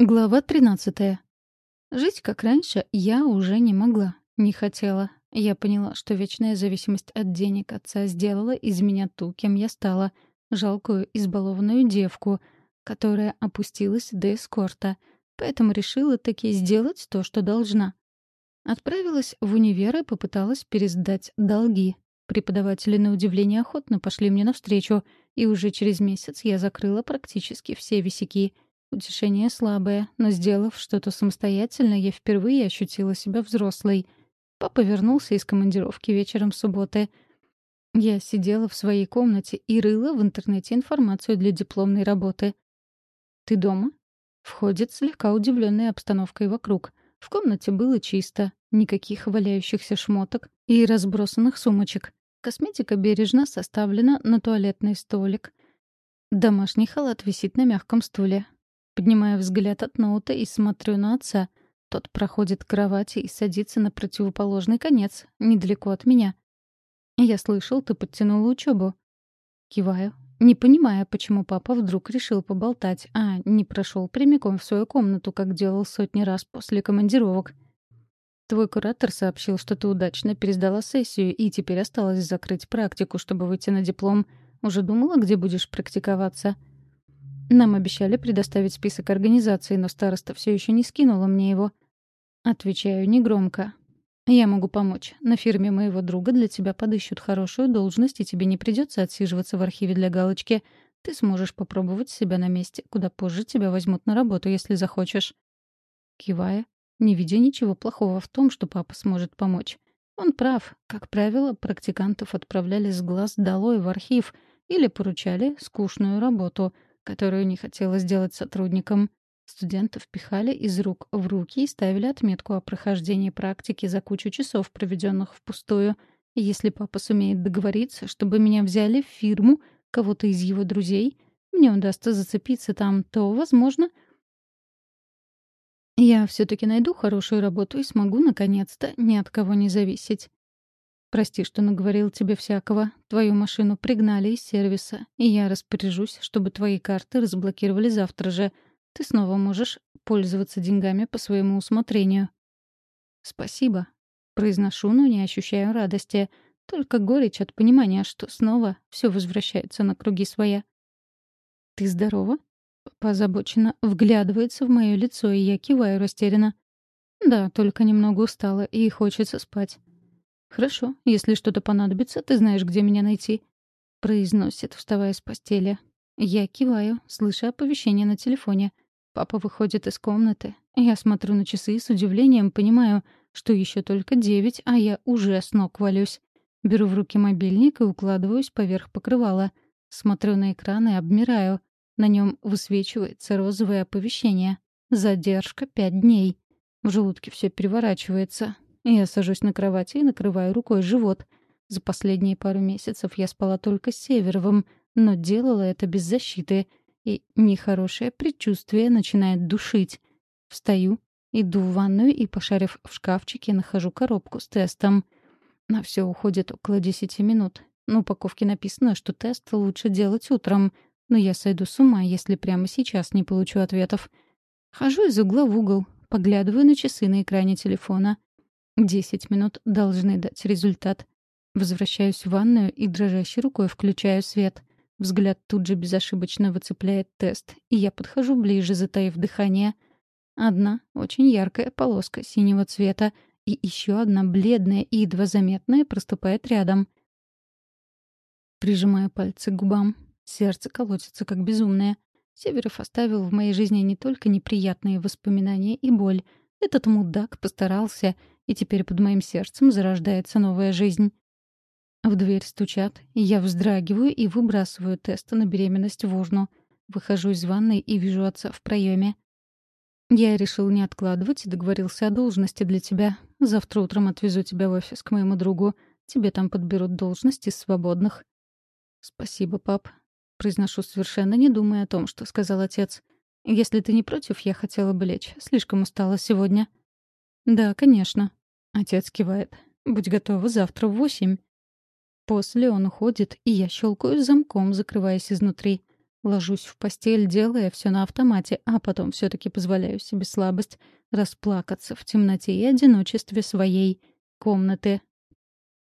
Глава 13. Жить как раньше я уже не могла, не хотела. Я поняла, что вечная зависимость от денег отца сделала из меня ту, кем я стала, жалкую, избалованную девку, которая опустилась до эскорта, поэтому решила таки сделать то, что должна. Отправилась в универ и попыталась пересдать долги. Преподаватели, на удивление, охотно пошли мне навстречу, и уже через месяц я закрыла практически все висяки — Утешение слабое, но сделав что-то самостоятельно, я впервые ощутила себя взрослой. Папа вернулся из командировки вечером субботы. Я сидела в своей комнате и рыла в интернете информацию для дипломной работы. «Ты дома?» Входит слегка удивленная обстановкой вокруг. В комнате было чисто, никаких валяющихся шмоток и разбросанных сумочек. Косметика бережно составлена на туалетный столик. Домашний халат висит на мягком стуле. Поднимаю взгляд от ноута и смотрю на отца. Тот проходит к кровати и садится на противоположный конец, недалеко от меня. «Я слышал, ты подтянула учебу. Киваю, не понимая, почему папа вдруг решил поболтать, а не прошел прямиком в свою комнату, как делал сотни раз после командировок. Твой куратор сообщил, что ты удачно пересдала сессию и теперь осталось закрыть практику, чтобы выйти на диплом. Уже думала, где будешь практиковаться?» Нам обещали предоставить список организаций, но староста все еще не скинула мне его. Отвечаю негромко. Я могу помочь. На фирме моего друга для тебя подыщут хорошую должность, и тебе не придется отсиживаться в архиве для галочки. Ты сможешь попробовать себя на месте, куда позже тебя возьмут на работу, если захочешь. Кивая, не видя ничего плохого в том, что папа сможет помочь. Он прав. Как правило, практикантов отправляли с глаз долой в архив или поручали скучную работу — которую не хотела сделать сотрудникам. Студентов пихали из рук в руки и ставили отметку о прохождении практики за кучу часов, проведенных впустую. Если папа сумеет договориться, чтобы меня взяли в фирму кого-то из его друзей, мне удастся зацепиться там, то, возможно, я все таки найду хорошую работу и смогу, наконец-то, ни от кого не зависеть. Прости, что наговорил тебе всякого. Твою машину пригнали из сервиса, и я распоряжусь, чтобы твои карты разблокировали завтра же. Ты снова можешь пользоваться деньгами по своему усмотрению. Спасибо. Произношу, но не ощущаю радости. Только горечь от понимания, что снова все возвращается на круги своя. «Ты здорова?» Позабоченно вглядывается в мое лицо, и я киваю растерянно. «Да, только немного устала, и хочется спать». «Хорошо, если что-то понадобится, ты знаешь, где меня найти», — произносит, вставая с постели. Я киваю, слыша оповещение на телефоне. Папа выходит из комнаты. Я смотрю на часы и с удивлением понимаю, что еще только девять, а я уже с ног валюсь. Беру в руки мобильник и укладываюсь поверх покрывала. Смотрю на экран и обмираю. На нем высвечивается розовое оповещение. Задержка пять дней. В желудке все переворачивается. Я сажусь на кровати и накрываю рукой живот. За последние пару месяцев я спала только с Северовым, но делала это без защиты, и нехорошее предчувствие начинает душить. Встаю, иду в ванную и, пошарив в шкафчике, нахожу коробку с тестом. На все уходит около десяти минут. На упаковке написано, что тест лучше делать утром, но я сойду с ума, если прямо сейчас не получу ответов. Хожу из угла в угол, поглядываю на часы на экране телефона. Десять минут должны дать результат. Возвращаюсь в ванную и дрожащей рукой включаю свет. Взгляд тут же безошибочно выцепляет тест, и я подхожу ближе, затаив дыхание. Одна очень яркая полоска синего цвета, и еще одна бледная и едва заметная проступает рядом. Прижимаю пальцы к губам. Сердце колотится, как безумное. Северов оставил в моей жизни не только неприятные воспоминания и боль. Этот мудак постарался — и теперь под моим сердцем зарождается новая жизнь. В дверь стучат, и я вздрагиваю и выбрасываю тест на беременность в урну. Выхожу из ванной и вижу отца в проеме. Я решил не откладывать и договорился о должности для тебя. Завтра утром отвезу тебя в офис к моему другу. Тебе там подберут должности свободных. Спасибо, пап. Произношу совершенно не думая о том, что сказал отец. Если ты не против, я хотела бы лечь. Слишком устала сегодня. «Да, конечно». Отец кивает. «Будь готова завтра в восемь». После он уходит, и я щелкаю замком, закрываясь изнутри. Ложусь в постель, делая все на автомате, а потом все таки позволяю себе слабость расплакаться в темноте и одиночестве своей комнаты.